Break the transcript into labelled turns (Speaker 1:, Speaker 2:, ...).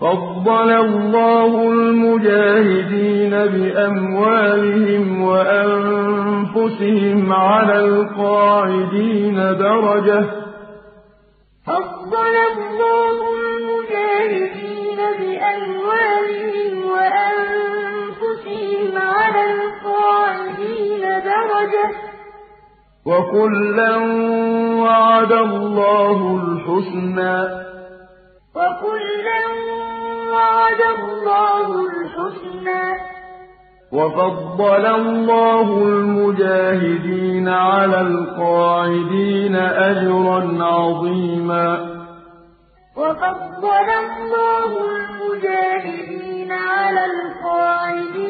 Speaker 1: فَضَّلَ اللَّهُ الْمُجَاهِدِينَ بِأَمْوَالِهِمْ وَأَنفُسِهِمْ عَلَى الْقَاعِدِينَ دَرَجَةً ۚ وَكُلًّا وَعَدَ اللَّهُ الْحُسْنَىٰ ۚ وَفَضَّلَ اللَّهُ الْمُجَاهِدِينَ عَلَى الْقَاعِدِينَ أَجْرًا عَظِيمًا لَّا يَسْتَوِي الْقَاعِدُونَ وكلا وعد الله الحسنى. وفضل الله المجاهدين على القاعدين أجرا عظيما. وفضل الله المجاهدين على القاعدين